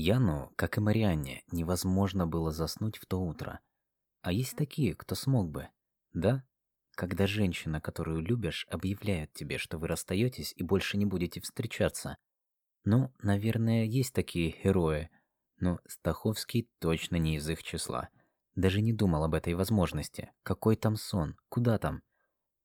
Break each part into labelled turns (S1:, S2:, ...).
S1: Яну, как и Марианне, невозможно было заснуть в то утро. А есть такие, кто смог бы. Да? Когда женщина, которую любишь, объявляет тебе, что вы расстаетесь и больше не будете встречаться. Ну, наверное, есть такие герои, но Стаховский точно не из их числа. Даже не думал об этой возможности. Какой там сон? Куда там?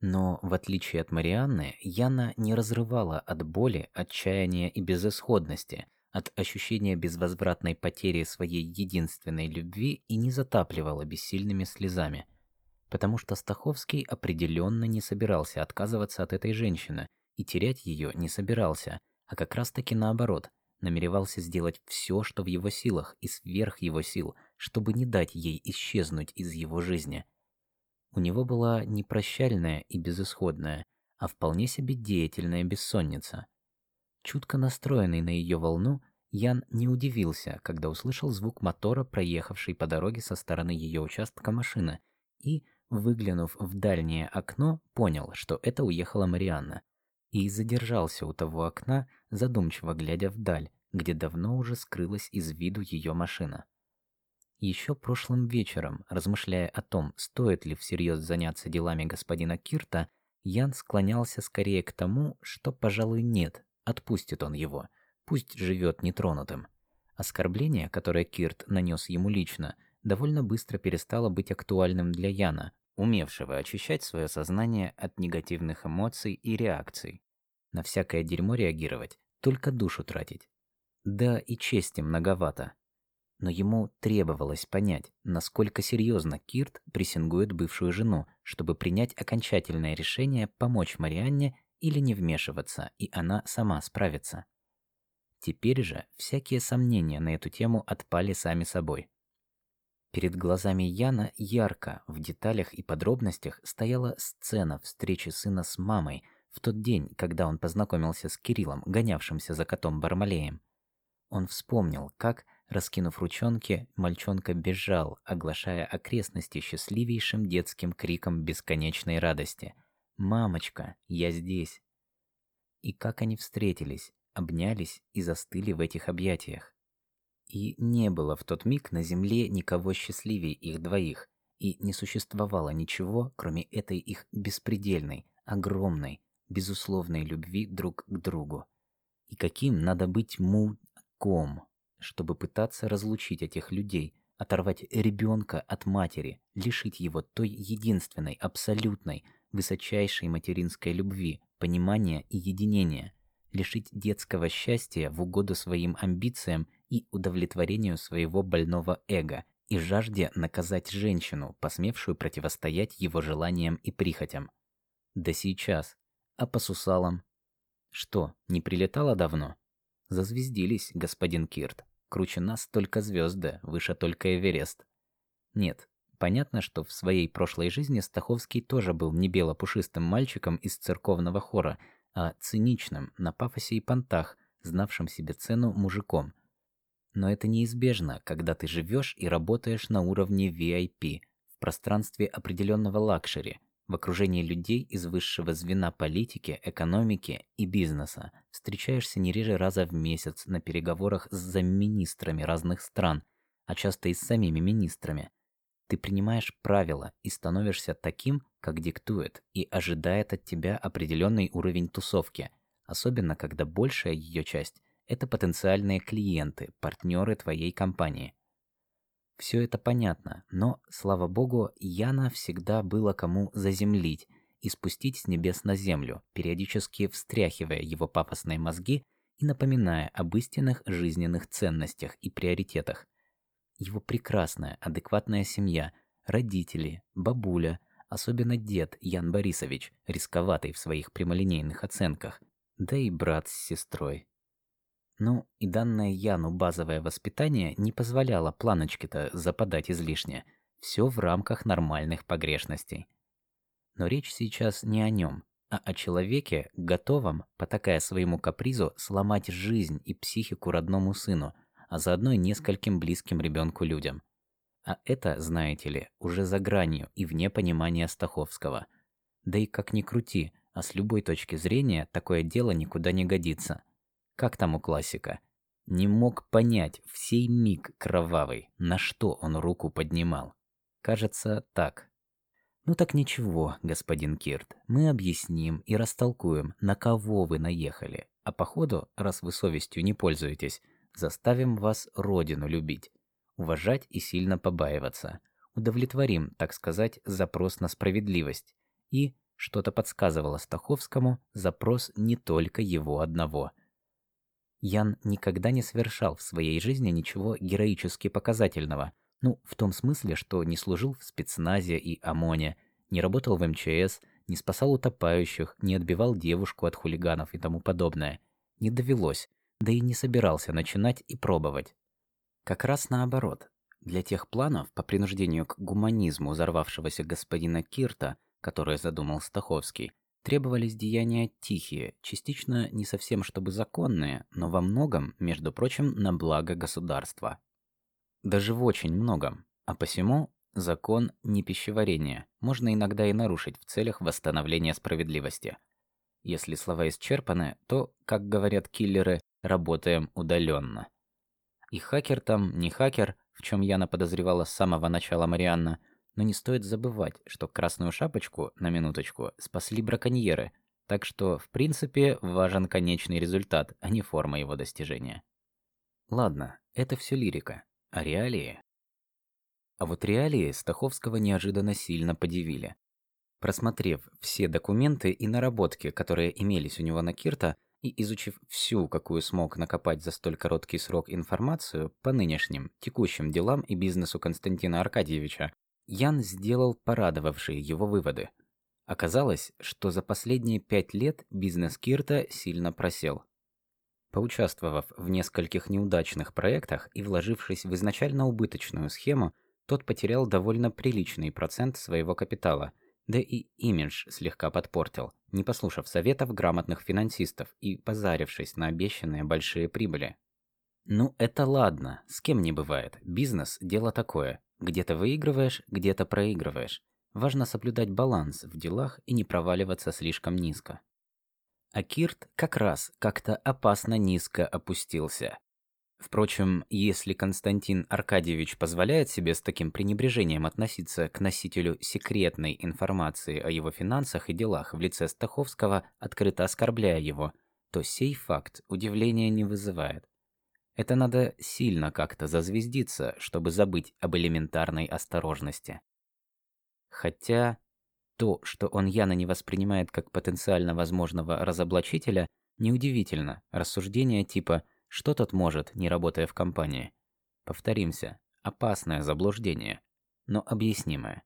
S1: Но, в отличие от Марианны, Яна не разрывала от боли, отчаяния и безысходности, от ощущения безвозвратной потери своей единственной любви и не затапливала бессильными слезами. Потому что Стаховский определенно не собирался отказываться от этой женщины и терять ее не собирался, а как раз-таки наоборот, намеревался сделать все, что в его силах и сверх его сил, чтобы не дать ей исчезнуть из его жизни – у него была не прощальная и безысходная, а вполне себе деятельная бессонница. Чутко настроенный на ее волну, Ян не удивился, когда услышал звук мотора, проехавшей по дороге со стороны ее участка машины, и, выглянув в дальнее окно, понял, что это уехала Марианна, и задержался у того окна, задумчиво глядя вдаль, где давно уже скрылась из виду ее машина. Еще прошлым вечером, размышляя о том, стоит ли всерьез заняться делами господина Кирта, Ян склонялся скорее к тому, что, пожалуй, нет, отпустит он его, пусть живет нетронутым. Оскорбление, которое Кирт нанес ему лично, довольно быстро перестало быть актуальным для Яна, умевшего очищать свое сознание от негативных эмоций и реакций. На всякое дерьмо реагировать, только душу тратить. Да и чести многовато но ему требовалось понять, насколько серьезно Кирт прессингует бывшую жену, чтобы принять окончательное решение помочь Марианне или не вмешиваться, и она сама справится. Теперь же всякие сомнения на эту тему отпали сами собой. Перед глазами Яна ярко, в деталях и подробностях стояла сцена встречи сына с мамой в тот день, когда он познакомился с Кириллом, гонявшимся за котом Бармалеем. Он вспомнил, как Раскинув ручонки, мальчонка бежал, оглашая окрестности счастливейшим детским криком бесконечной радости. «Мамочка, я здесь!» И как они встретились, обнялись и застыли в этих объятиях. И не было в тот миг на земле никого счастливее их двоих, и не существовало ничего, кроме этой их беспредельной, огромной, безусловной любви друг к другу. И каким надо быть муком, чтобы пытаться разлучить этих людей, оторвать ребенка от матери, лишить его той единственной, абсолютной, высочайшей материнской любви, понимания и единения, лишить детского счастья в угоду своим амбициям и удовлетворению своего больного эго и жажде наказать женщину, посмевшую противостоять его желаниям и прихотям. Да сейчас. А по сусалам? Что, не прилетало давно? Зазвездились, господин Кирт. Круче нас только звезды, выше только Эверест. Нет, понятно, что в своей прошлой жизни Стаховский тоже был не белопушистым мальчиком из церковного хора, а циничным, на пафосе и понтах, знавшим себе цену мужиком. Но это неизбежно, когда ты живешь и работаешь на уровне VIP, в пространстве определенного лакшери – в окружении людей из высшего звена политики, экономики и бизнеса встречаешься не реже раза в месяц на переговорах с замминистрами разных стран, а часто и с самими министрами. Ты принимаешь правила и становишься таким, как диктует и ожидает от тебя определенный уровень тусовки, особенно когда большая ее часть – это потенциальные клиенты, партнеры твоей компании. Все это понятно, но, слава богу, Яна всегда было кому заземлить и спустить с небес на землю, периодически встряхивая его пафосные мозги и напоминая об истинных жизненных ценностях и приоритетах. Его прекрасная, адекватная семья, родители, бабуля, особенно дед Ян Борисович, рисковатый в своих прямолинейных оценках, да и брат с сестрой. Ну, и данное Яну базовое воспитание не позволяло планочке-то западать излишне. Все в рамках нормальных погрешностей. Но речь сейчас не о нем, а о человеке, готовом, потакая своему капризу, сломать жизнь и психику родному сыну, а заодно и нескольким близким ребенку людям. А это, знаете ли, уже за гранью и вне понимания Стаховского. Да и как ни крути, а с любой точки зрения такое дело никуда не годится. Как там у классика? Не мог понять в сей миг кровавый, на что он руку поднимал. Кажется, так. Ну так ничего, господин Кирт, мы объясним и растолкуем, на кого вы наехали. А по ходу, раз вы совестью не пользуетесь, заставим вас родину любить, уважать и сильно побаиваться. Удовлетворим, так сказать, запрос на справедливость. И, что-то подсказывало Стаховскому, запрос не только его одного. Ян никогда не совершал в своей жизни ничего героически показательного. Ну, в том смысле, что не служил в спецназе и ОМОНе, не работал в МЧС, не спасал утопающих, не отбивал девушку от хулиганов и тому подобное. Не довелось, да и не собирался начинать и пробовать. Как раз наоборот. Для тех планов по принуждению к гуманизму взорвавшегося господина Кирта, которые задумал Стаховский, требовались деяния тихие, частично не совсем чтобы законные, но во многом, между прочим, на благо государства. Даже в очень многом. А посему закон не пищеварения можно иногда и нарушить в целях восстановления справедливости. Если слова исчерпаны, то, как говорят киллеры, работаем удаленно. И хакер там, не хакер, в чем Яна подозревала с самого начала Марианна, но не стоит забывать, что красную шапочку, на минуточку, спасли браконьеры, так что, в принципе, важен конечный результат, а не форма его достижения. Ладно, это все лирика. А реалии? А вот реалии Стаховского неожиданно сильно подивили. Просмотрев все документы и наработки, которые имелись у него на Кирта, и изучив всю, какую смог накопать за столь короткий срок информацию по нынешним, текущим делам и бизнесу Константина Аркадьевича, Ян сделал порадовавшие его выводы. Оказалось, что за последние пять лет бизнес Кирта сильно просел. Поучаствовав в нескольких неудачных проектах и вложившись в изначально убыточную схему, тот потерял довольно приличный процент своего капитала – да и имидж слегка подпортил, не послушав советов грамотных финансистов и позарившись на обещанные большие прибыли. Ну, это ладно, с кем не бывает. Бизнес – дело такое. Где-то выигрываешь, где-то проигрываешь. Важно соблюдать баланс в делах и не проваливаться слишком низко. А Кирт как раз как-то опасно низко опустился. Впрочем, если Константин Аркадьевич позволяет себе с таким пренебрежением относиться к носителю секретной информации о его финансах и делах в лице Стаховского, открыто оскорбляя его, то сей факт удивления не вызывает. Это надо сильно как-то зазвездиться, чтобы забыть об элементарной осторожности. Хотя то, что он Яна не воспринимает как потенциально возможного разоблачителя, неудивительно. Рассуждения типа – что тот может, не работая в компании? Повторимся, опасное заблуждение, но объяснимое.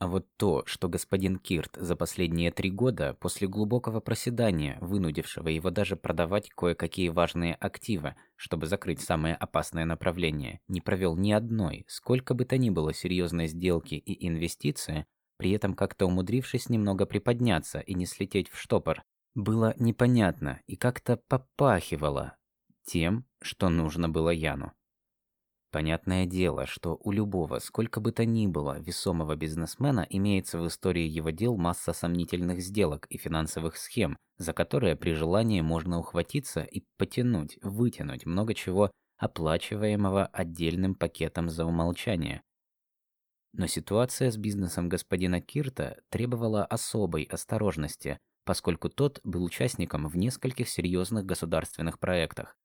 S1: А вот то, что господин Кирт за последние три года, после глубокого проседания, вынудившего его даже продавать кое-какие важные активы, чтобы закрыть самое опасное направление, не провел ни одной, сколько бы то ни было серьезной сделки и инвестиции, при этом как-то умудрившись немного приподняться и не слететь в штопор, было непонятно и как-то попахивало тем, что нужно было Яну. Понятное дело, что у любого, сколько бы то ни было, весомого бизнесмена имеется в истории его дел масса сомнительных сделок и финансовых схем, за которые при желании можно ухватиться и потянуть, вытянуть много чего оплачиваемого отдельным пакетом за умолчание. Но ситуация с бизнесом господина Кирта требовала особой осторожности, поскольку тот был участником в нескольких серьезных государственных проектах,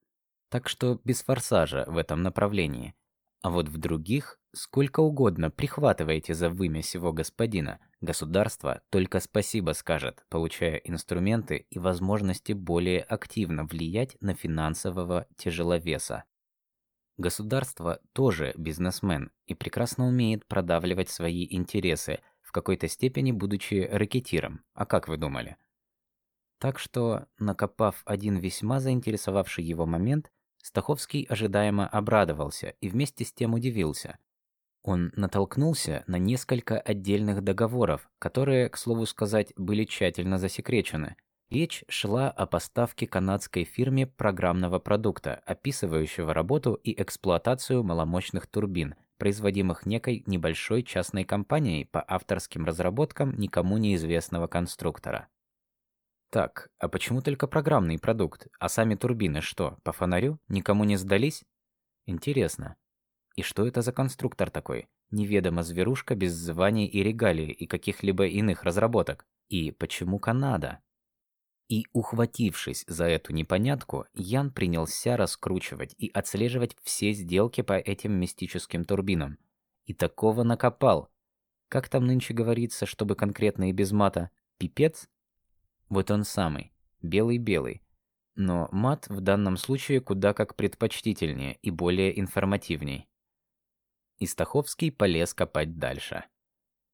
S1: так что без форсажа в этом направлении. А вот в других сколько угодно прихватываете за вымя сего господина. Государство только спасибо скажет, получая инструменты и возможности более активно влиять на финансового тяжеловеса. Государство тоже бизнесмен и прекрасно умеет продавливать свои интересы, в какой-то степени будучи рэкетиром. А как вы думали? Так что, накопав один весьма заинтересовавший его момент, Стаховский ожидаемо обрадовался и вместе с тем удивился. Он натолкнулся на несколько отдельных договоров, которые, к слову сказать, были тщательно засекречены. Речь шла о поставке канадской фирме программного продукта, описывающего работу и эксплуатацию маломощных турбин, производимых некой небольшой частной компанией по авторским разработкам никому неизвестного конструктора. Так, а почему только программный продукт, а сами турбины что, по фонарю? Никому не сдались? Интересно. И что это за конструктор такой? Неведомо зверушка без званий и регалий и каких-либо иных разработок. И почему Канада? И, ухватившись за эту непонятку, Ян принялся раскручивать и отслеживать все сделки по этим мистическим турбинам. И такого накопал. Как там нынче говорится, чтобы конкретно и без мата? Пипец? Вот он самый. Белый-белый. Но мат в данном случае куда как предпочтительнее и более информативней. Истаховский полез копать дальше.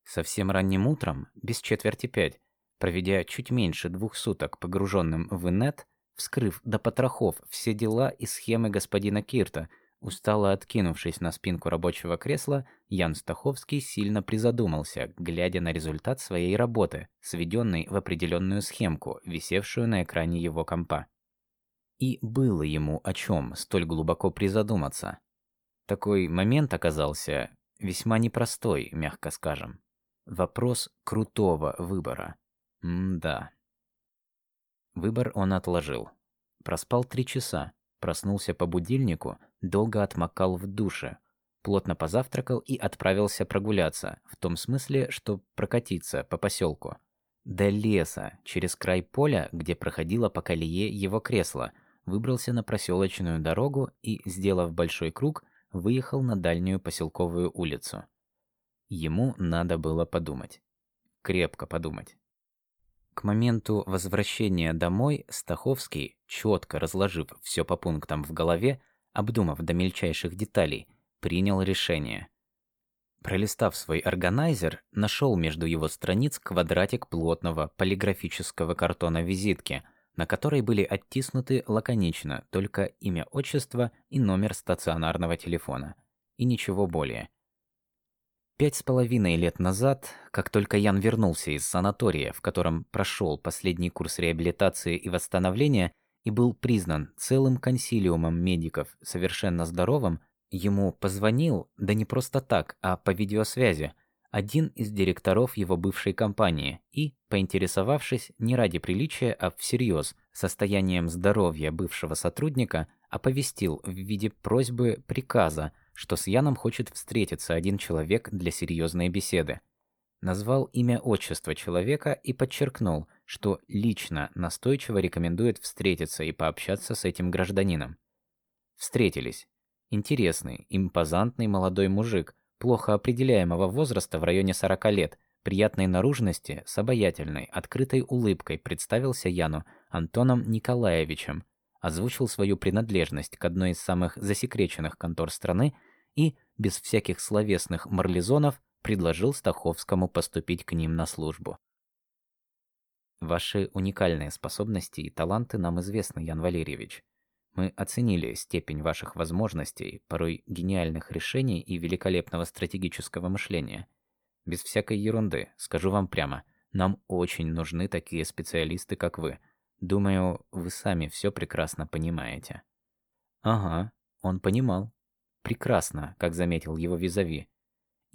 S1: Совсем ранним утром, без четверти пять, проведя чуть меньше двух суток погруженным в инет, вскрыв до потрохов все дела и схемы господина Кирта, устало откинувшись на спинку рабочего кресла, Ян Стаховский сильно призадумался, глядя на результат своей работы, сведенный в определенную схемку, висевшую на экране его компа. И было ему о чем столь глубоко призадуматься. Такой момент оказался весьма непростой, мягко скажем. Вопрос крутого выбора. М-да. Выбор он отложил. Проспал три часа, проснулся по будильнику, долго отмокал в душе, плотно позавтракал и отправился прогуляться, в том смысле, что прокатиться по поселку. До леса, через край поля, где проходило по колее его кресло, выбрался на проселочную дорогу и, сделав большой круг, выехал на дальнюю поселковую улицу. Ему надо было подумать. Крепко подумать. К моменту возвращения домой Стаховский, четко разложив все по пунктам в голове, обдумав до мельчайших деталей, принял решение. Пролистав свой органайзер, нашел между его страниц квадратик плотного полиграфического картона визитки, на которой были оттиснуты лаконично только имя отчество и номер стационарного телефона. И ничего более. Пять с половиной лет назад, как только Ян вернулся из санатория, в котором прошел последний курс реабилитации и восстановления и был признан целым консилиумом медиков совершенно здоровым, ему позвонил, да не просто так, а по видеосвязи, один из директоров его бывшей компании и, поинтересовавшись не ради приличия, а всерьез состоянием здоровья бывшего сотрудника, оповестил в виде просьбы приказа – что с Яном хочет встретиться один человек для серьезной беседы. Назвал имя отчество человека и подчеркнул, что лично настойчиво рекомендует встретиться и пообщаться с этим гражданином. Встретились. Интересный, импозантный молодой мужик, плохо определяемого возраста в районе 40 лет, приятной наружности, с обаятельной, открытой улыбкой представился Яну Антоном Николаевичем, озвучил свою принадлежность к одной из самых засекреченных контор страны и, без всяких словесных марлезонов, предложил Стаховскому поступить к ним на службу. Ваши уникальные способности и таланты нам известны, Ян Валерьевич. Мы оценили степень ваших возможностей, порой гениальных решений и великолепного стратегического мышления. Без всякой ерунды, скажу вам прямо, нам очень нужны такие специалисты, как вы. Думаю, вы сами все прекрасно понимаете. Ага, он понимал прекрасно, как заметил его визави.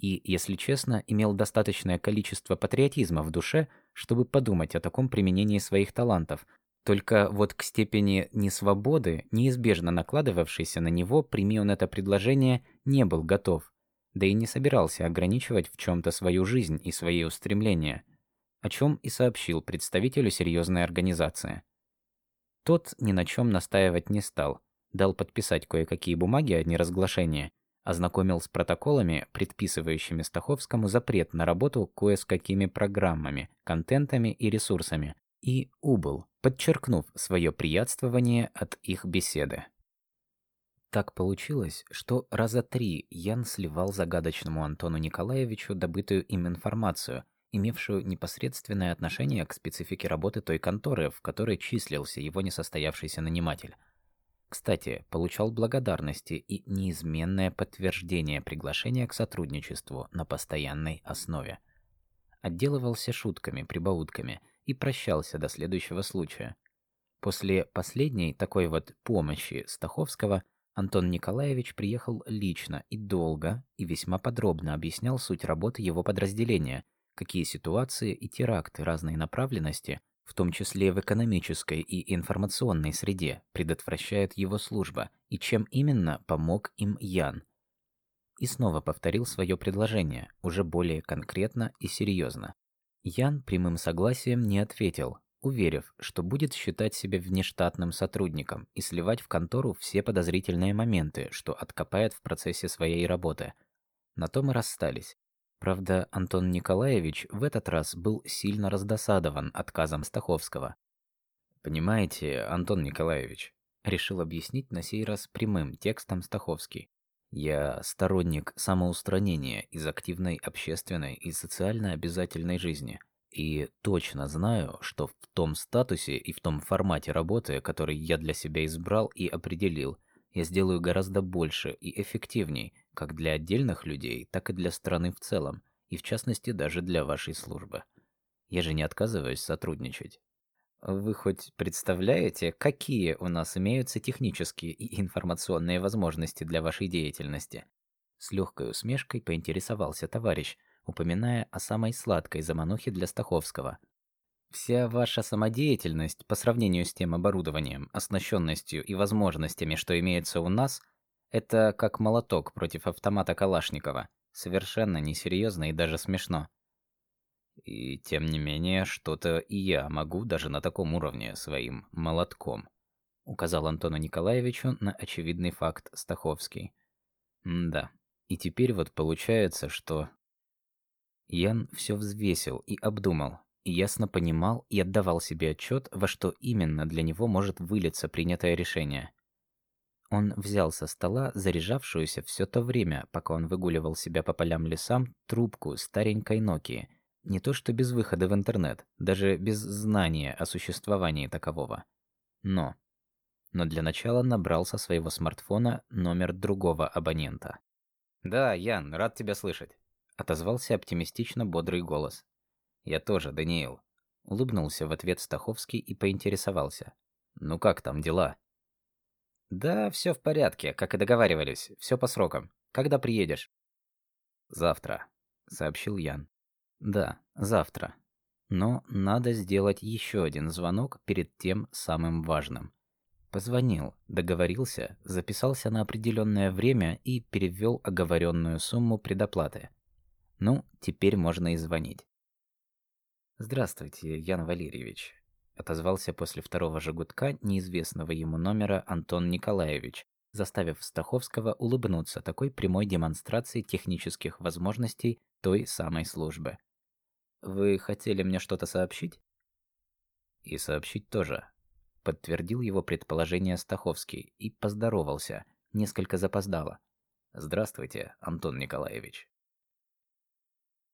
S1: И, если честно, имел достаточное количество патриотизма в душе, чтобы подумать о таком применении своих талантов. Только вот к степени несвободы, неизбежно накладывавшейся на него, прими он это предложение, не был готов. Да и не собирался ограничивать в чем-то свою жизнь и свои устремления, о чем и сообщил представителю серьезной организации. Тот ни на чем настаивать не стал – дал подписать кое-какие бумаги о неразглашении, ознакомил с протоколами, предписывающими Стаховскому запрет на работу кое с какими программами, контентами и ресурсами, и убыл, подчеркнув свое приятствование от их беседы. Так получилось, что раза три Ян сливал загадочному Антону Николаевичу добытую им информацию, имевшую непосредственное отношение к специфике работы той конторы, в которой числился его несостоявшийся наниматель – кстати, получал благодарности и неизменное подтверждение приглашения к сотрудничеству на постоянной основе. Отделывался шутками, прибаутками и прощался до следующего случая. После последней такой вот помощи Стаховского Антон Николаевич приехал лично и долго и весьма подробно объяснял суть работы его подразделения, какие ситуации и теракты разной направленности в том числе в экономической и информационной среде, предотвращает его служба, и чем именно помог им Ян. И снова повторил свое предложение, уже более конкретно и серьезно. Ян прямым согласием не ответил, уверив, что будет считать себя внештатным сотрудником и сливать в контору все подозрительные моменты, что откопает в процессе своей работы. На том и расстались. Правда, Антон Николаевич в этот раз был сильно раздосадован отказом Стаховского. «Понимаете, Антон Николаевич», — решил объяснить на сей раз прямым текстом Стаховский. «Я сторонник самоустранения из активной общественной и социально обязательной жизни, и точно знаю, что в том статусе и в том формате работы, который я для себя избрал и определил, я сделаю гораздо больше и эффективней, как для отдельных людей, так и для страны в целом, и в частности даже для вашей службы. Я же не отказываюсь сотрудничать. Вы хоть представляете, какие у нас имеются технические и информационные возможности для вашей деятельности? С легкой усмешкой поинтересовался товарищ, упоминая о самой сладкой заманухе для Стаховского. Вся ваша самодеятельность по сравнению с тем оборудованием, оснащенностью и возможностями, что имеются у нас, это как молоток против автомата Калашникова. Совершенно несерьезно и даже смешно. И тем не менее, что-то и я могу даже на таком уровне своим молотком, указал Антону Николаевичу на очевидный факт Стаховский. М да. И теперь вот получается, что Ян все взвесил и обдумал, и ясно понимал и отдавал себе отчет, во что именно для него может вылиться принятое решение. Он взял со стола заряжавшуюся все то время, пока он выгуливал себя по полям лесам, трубку старенькой Nokia. Не то что без выхода в интернет, даже без знания о существовании такового. Но но для начала набрал со своего смартфона номер другого абонента. "Да, Ян, рад тебя слышать", отозвался оптимистично бодрый голос. "Я тоже, Даниил", улыбнулся в ответ Стаховский и поинтересовался: "Ну как там дела?" Да, все в порядке, как и договаривались. Все по срокам. Когда приедешь? Завтра, сообщил Ян. Да, завтра. Но надо сделать еще один звонок перед тем самым важным. Позвонил, договорился, записался на определенное время и перевел оговоренную сумму предоплаты. Ну, теперь можно и звонить. Здравствуйте, Ян Валерьевич отозвался после второго же гудка неизвестного ему номера Антон Николаевич, заставив Стаховского улыбнуться такой прямой демонстрацией технических возможностей той самой службы. Вы хотели мне что-то сообщить? И сообщить тоже, подтвердил его предположение Стаховский и поздоровался, несколько запоздало. Здравствуйте, Антон Николаевич.